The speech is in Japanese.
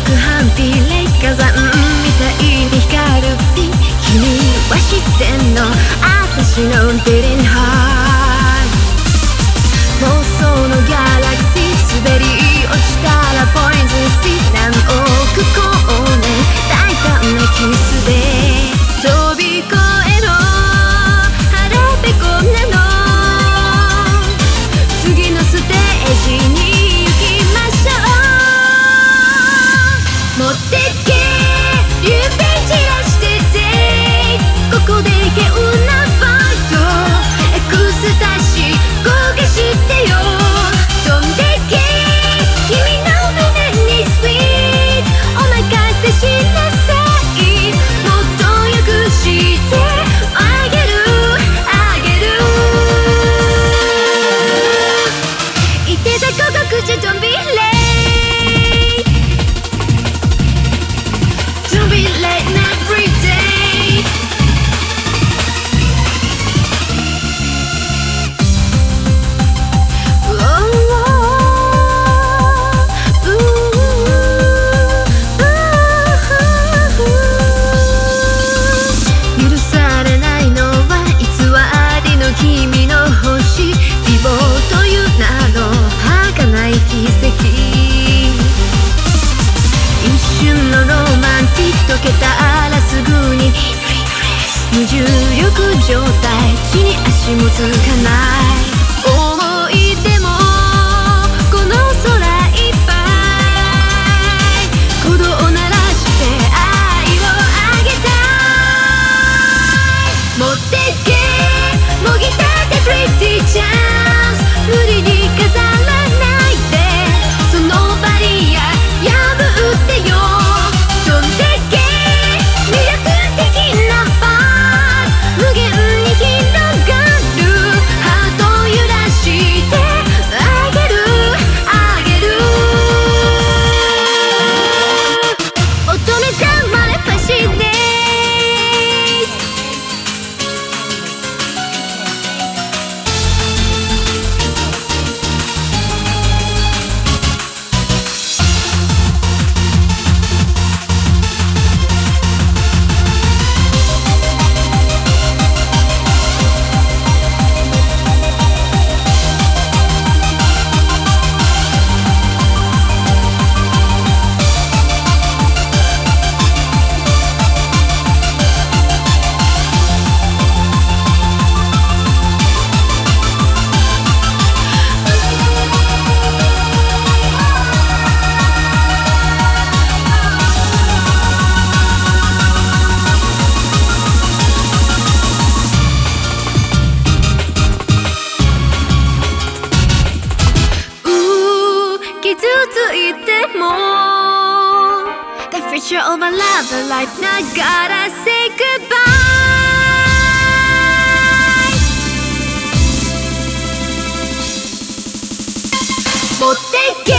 くハンティレイ火山みたいに光る君は知ってんの私のデレンハ一瞬のロマンティッとけたらすぐに。無重力状態地に足もつかない。続いても The future of a love life ながら say goodbye 持ってけ